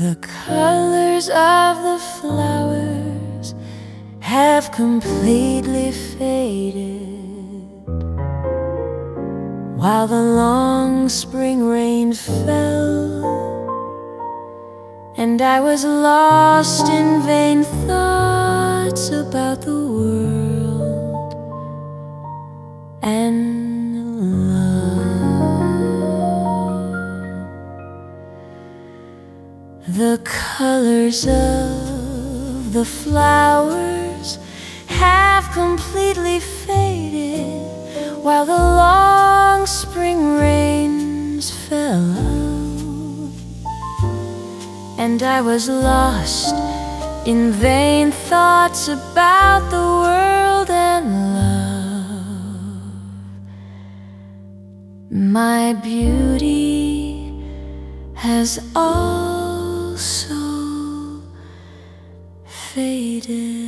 The colors of the flowers have completely faded. While the long spring rain fell And I was lost in vain The colors of the flowers have completely faded while the long spring rains fell and I was lost in vain thoughts about the world and love. My beauty has all so faded.